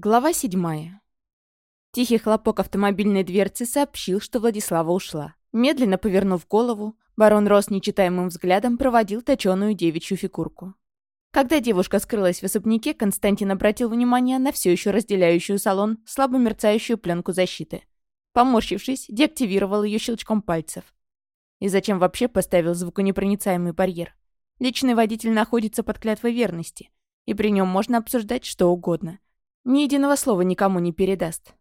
Глава седьмая. Тихий хлопок автомобильной дверцы сообщил, что Владислава ушла. Медленно повернув голову, барон Рос нечитаемым взглядом проводил точеную девичью фигурку. Когда девушка скрылась в особняке, Константин обратил внимание на все еще разделяющую салон слабо мерцающую пленку защиты. Поморщившись, деактивировал ее щелчком пальцев. И зачем вообще поставил звуконепроницаемый барьер? Личный водитель находится под клятвой верности, и при нем можно обсуждать что угодно – ни единого слова никому не передаст.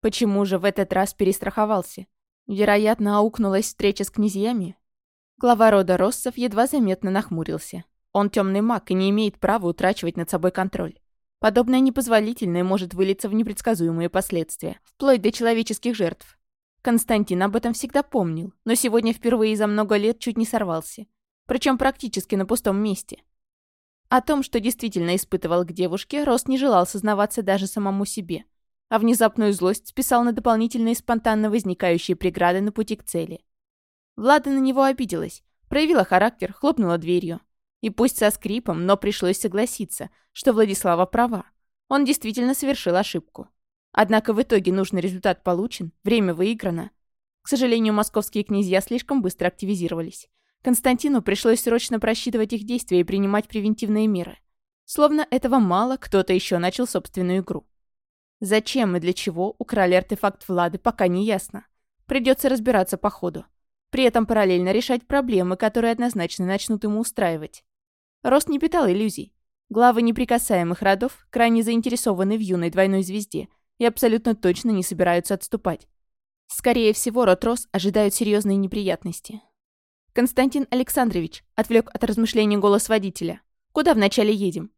Почему же в этот раз перестраховался? Вероятно, аукнулась встреча с князьями? Глава рода Россов едва заметно нахмурился. Он темный маг и не имеет права утрачивать над собой контроль. Подобное непозволительное может вылиться в непредсказуемые последствия, вплоть до человеческих жертв. Константин об этом всегда помнил, но сегодня впервые за много лет чуть не сорвался. Причем практически на пустом месте. О том, что действительно испытывал к девушке, Рост не желал сознаваться даже самому себе. А внезапную злость списал на дополнительные спонтанно возникающие преграды на пути к цели. Влада на него обиделась, проявила характер, хлопнула дверью. И пусть со скрипом, но пришлось согласиться, что Владислава права. Он действительно совершил ошибку. Однако в итоге нужный результат получен, время выиграно. К сожалению, московские князья слишком быстро активизировались. Константину пришлось срочно просчитывать их действия и принимать превентивные меры. Словно этого мало, кто-то еще начал собственную игру. Зачем и для чего украли артефакт Влады, пока не ясно. Придется разбираться по ходу. При этом параллельно решать проблемы, которые однозначно начнут ему устраивать. Рост не питал иллюзий. Главы неприкасаемых родов крайне заинтересованы в юной двойной звезде и абсолютно точно не собираются отступать. Скорее всего, род Рос ожидают серьезные неприятности. «Константин Александрович», — отвлек от размышлений голос водителя. «Куда вначале едем?»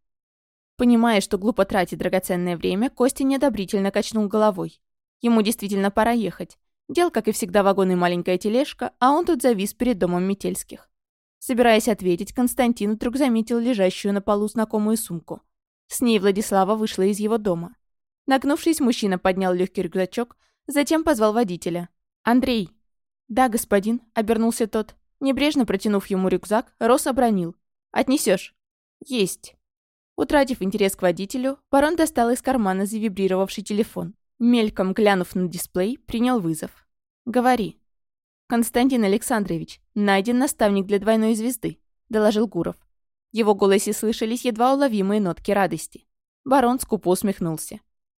Понимая, что глупо тратить драгоценное время, Костя неодобрительно качнул головой. Ему действительно пора ехать. Дел, как и всегда, вагон и маленькая тележка, а он тут завис перед домом Метельских. Собираясь ответить, Константин вдруг заметил лежащую на полу знакомую сумку. С ней Владислава вышла из его дома. Нагнувшись, мужчина поднял легкий рюкзачок, затем позвал водителя. «Андрей». «Да, господин», — обернулся тот. Небрежно протянув ему рюкзак, Рос обронил. «Отнесешь?» «Есть». Утратив интерес к водителю, барон достал из кармана завибрировавший телефон. Мельком глянув на дисплей, принял вызов. «Говори». «Константин Александрович, найден наставник для двойной звезды», — доложил Гуров. В его голосе слышались едва уловимые нотки радости. Барон скупо усмехнулся.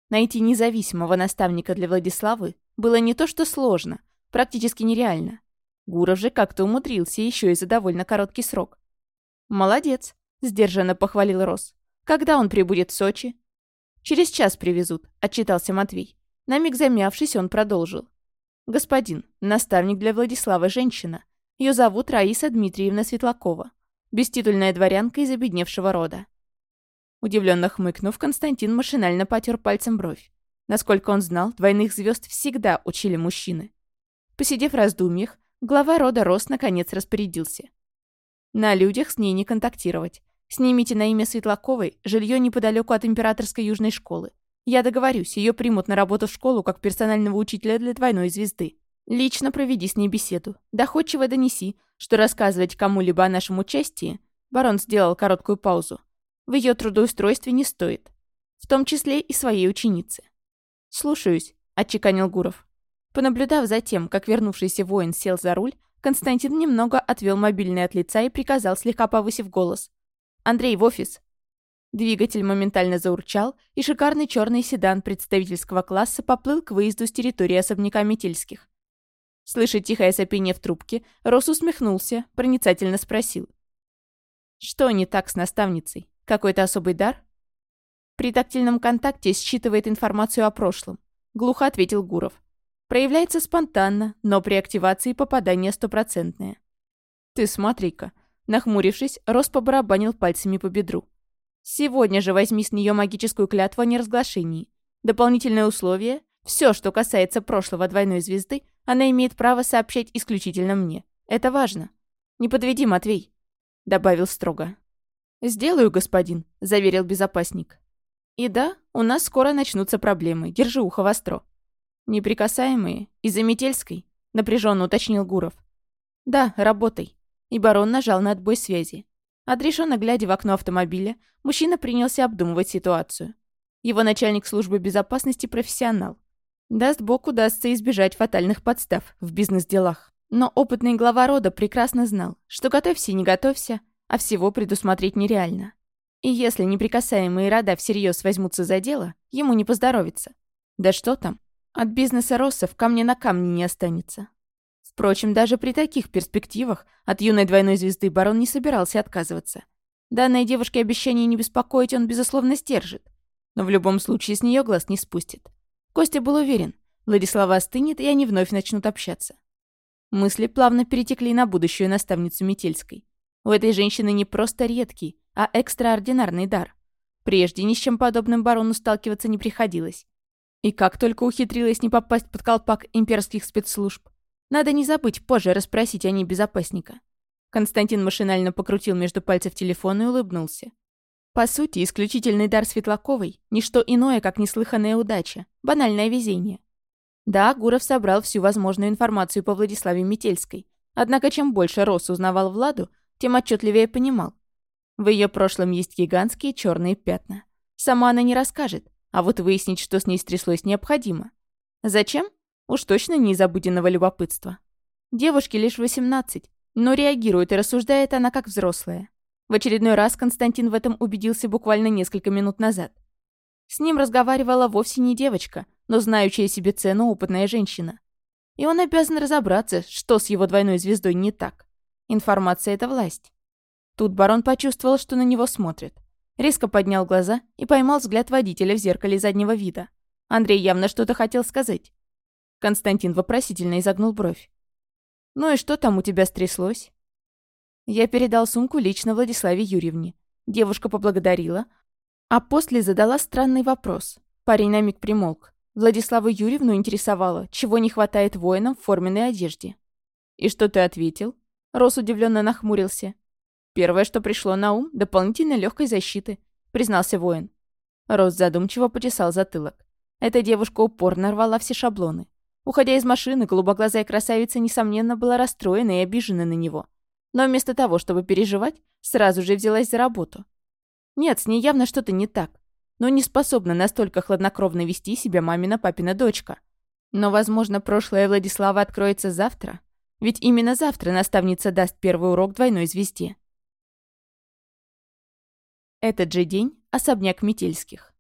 Найти независимого наставника для Владиславы было не то что сложно, практически нереально. Гуров же как-то умудрился еще и за довольно короткий срок. «Молодец», — сдержанно похвалил Рос. «Когда он прибудет в Сочи?» «Через час привезут», — отчитался Матвей. На миг замявшись, он продолжил. «Господин, наставник для Владислава женщина. Ее зовут Раиса Дмитриевна Светлакова. Беститульная дворянка из обедневшего рода». Удивленно хмыкнув, Константин машинально потер пальцем бровь. Насколько он знал, двойных звезд всегда учили мужчины. Посидев в раздумьях, Глава рода Рос наконец распорядился. На людях с ней не контактировать. Снимите на имя Светлаковой жилье неподалеку от императорской южной школы. Я договорюсь, ее примут на работу в школу как персонального учителя для двойной звезды. Лично проведи с ней беседу. Доходчиво донеси, что рассказывать кому-либо о нашем участии, барон сделал короткую паузу, в ее трудоустройстве не стоит. В том числе и своей ученице. «Слушаюсь», — отчеканил Гуров. Понаблюдав за тем, как вернувшийся воин сел за руль, Константин немного отвел мобильный от лица и приказал, слегка повысив голос. «Андрей, в офис!» Двигатель моментально заурчал, и шикарный черный седан представительского класса поплыл к выезду с территории особняка Метельских. Слыша тихое сопение в трубке, Рос усмехнулся, проницательно спросил. «Что не так с наставницей? Какой-то особый дар?» «При тактильном контакте считывает информацию о прошлом», — глухо ответил Гуров. Проявляется спонтанно, но при активации попадание стопроцентное. Ты смотри-ка. Нахмурившись, Рос побарабанил пальцами по бедру. Сегодня же возьми с нее магическую клятву о неразглашении. Дополнительное условие – все, что касается прошлого двойной звезды, она имеет право сообщать исключительно мне. Это важно. Не подведи, Матвей, – добавил строго. «Сделаю, господин», – заверил безопасник. «И да, у нас скоро начнутся проблемы. Держи ухо востро. «Неприкасаемые? Из-за Метельской?» — напряженно уточнил Гуров. «Да, работай». И барон нажал на отбой связи. Отрешенно глядя в окно автомобиля, мужчина принялся обдумывать ситуацию. Его начальник службы безопасности профессионал. Даст бог, удастся избежать фатальных подстав в бизнес-делах. Но опытный глава рода прекрасно знал, что готовься не готовься, а всего предусмотреть нереально. И если неприкасаемые рода всерьез возьмутся за дело, ему не поздоровится. Да что там, от бизнеса Россов камня на камне не останется. Впрочем, даже при таких перспективах от юной двойной звезды барон не собирался отказываться. Данной девушке обещание не беспокоить он, безусловно, стержит. Но в любом случае с нее глаз не спустит. Костя был уверен, Владислава остынет, и они вновь начнут общаться. Мысли плавно перетекли на будущую наставницу Метельской. У этой женщины не просто редкий, а экстраординарный дар. Прежде ни с чем подобным барону сталкиваться не приходилось. И как только ухитрилась не попасть под колпак имперских спецслужб. Надо не забыть позже расспросить о ней безопасника. Константин машинально покрутил между пальцев телефон и улыбнулся. По сути, исключительный дар Светлаковой – ничто иное, как неслыханная удача, банальное везение. Да, Гуров собрал всю возможную информацию по Владиславе Метельской, однако чем больше Рос узнавал Владу, тем отчетливее понимал. В ее прошлом есть гигантские черные пятна. Сама она не расскажет, а вот выяснить, что с ней стряслось, необходимо. Зачем? Уж точно не из обыденного любопытства. Девушке лишь 18, но реагирует и рассуждает она как взрослая. В очередной раз Константин в этом убедился буквально несколько минут назад. С ним разговаривала вовсе не девочка, но знающая себе цену опытная женщина. И он обязан разобраться, что с его двойной звездой не так. Информация — это власть. Тут барон почувствовал, что на него смотрят. Резко поднял глаза и поймал взгляд водителя в зеркале заднего вида. Андрей явно что-то хотел сказать. Константин вопросительно изогнул бровь. «Ну и что там у тебя стряслось?» Я передал сумку лично Владиславе Юрьевне. Девушка поблагодарила, а после задала странный вопрос. Парень на миг примолк. Владиславу Юрьевну интересовало, чего не хватает воинам в форменной одежде. «И что ты ответил?» Рос удивленно нахмурился. «Первое, что пришло на ум, дополнительной легкой защиты», признался воин. Рос задумчиво почесал затылок. Эта девушка упорно рвала все шаблоны. Уходя из машины, голубоглазая красавица, несомненно, была расстроена и обижена на него. Но вместо того, чтобы переживать, сразу же взялась за работу. Нет, с ней явно что-то не так. Но не способна настолько хладнокровно вести себя мамина-папина дочка. Но, возможно, прошлое Владислава откроется завтра. Ведь именно завтра наставница даст первый урок двойной звезде. Этот же день – особняк Метельских.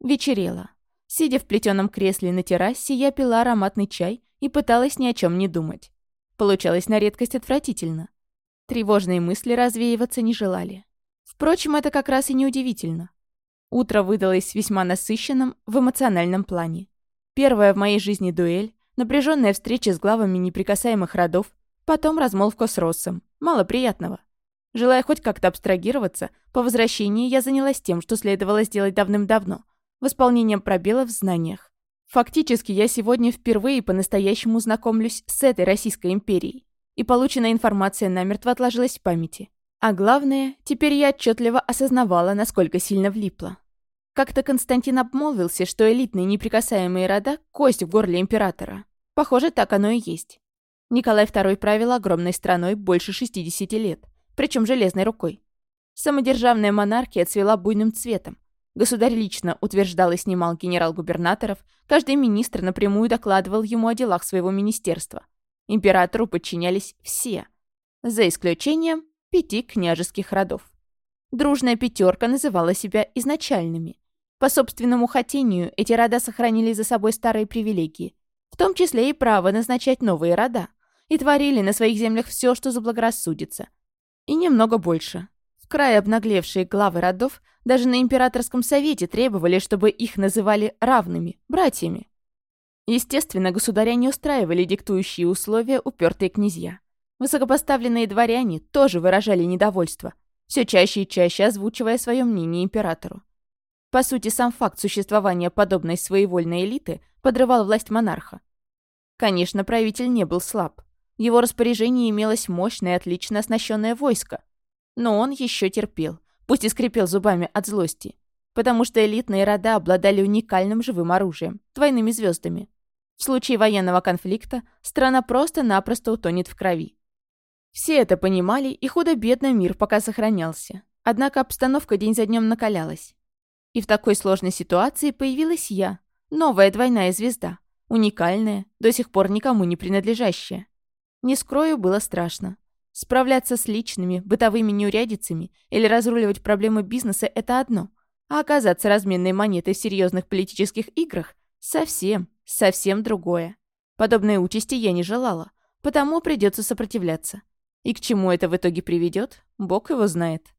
Вечерело. Сидя в плетеном кресле на террасе, я пила ароматный чай и пыталась ни о чем не думать. Получалось на редкость отвратительно. Тревожные мысли развеиваться не желали. Впрочем, это как раз и неудивительно. Утро выдалось весьма насыщенным в эмоциональном плане. Первая в моей жизни дуэль, напряженная встреча с главами неприкасаемых родов, потом размолвка с Россом. Мало приятного. Желая хоть как-то абстрагироваться, по возвращении я занялась тем, что следовало сделать давным-давно — восполнением пробелов в знаниях. Фактически, я сегодня впервые по-настоящему знакомлюсь с этой Российской империей, и полученная информация намертво отложилась в памяти. А главное, теперь я отчетливо осознавала, насколько сильно влипла. Как-то Константин обмолвился, что элитные неприкасаемые рода – кость в горле императора. Похоже, так оно и есть. Николай II правил огромной страной больше 60 лет, причем железной рукой. Самодержавная монархия цвела буйным цветом, Государь лично утверждал и снимал генерал-губернаторов, каждый министр напрямую докладывал ему о делах своего министерства. Императору подчинялись все, за исключением пяти княжеских родов. Дружная пятерка называла себя изначальными. По собственному хотению эти рода сохранили за собой старые привилегии, в том числе и право назначать новые рода, и творили на своих землях все, что заблагорассудится. И немного больше. В край обнаглевшие главы родов даже на императорском совете требовали, чтобы их называли равными, братьями. Естественно, государя не устраивали диктующие условия упертые князья. Высокопоставленные дворяне тоже выражали недовольство, все чаще и чаще озвучивая свое мнение императору. По сути, сам факт существования подобной своевольной элиты подрывал власть монарха. Конечно, правитель не был слаб. Его распоряжении имелось мощное, отлично оснащенное войско. Но он еще терпел, пусть и скрипел зубами от злости, потому что элитные рода обладали уникальным живым оружием, двойными звездами. В случае военного конфликта страна просто-напросто утонет в крови. Все это понимали, и худо-бедно мир пока сохранялся. Однако обстановка день за днем накалялась. И в такой сложной ситуации появилась я, новая двойная звезда, уникальная, до сих пор никому не принадлежащая. Не скрою, было страшно. Справляться с личными, бытовыми неурядицами или разруливать проблемы бизнеса – это одно. А оказаться разменной монетой в серьезных политических играх – совсем, совсем другое. Подобной участи я не желала, потому придется сопротивляться. И к чему это в итоге приведет, Бог его знает.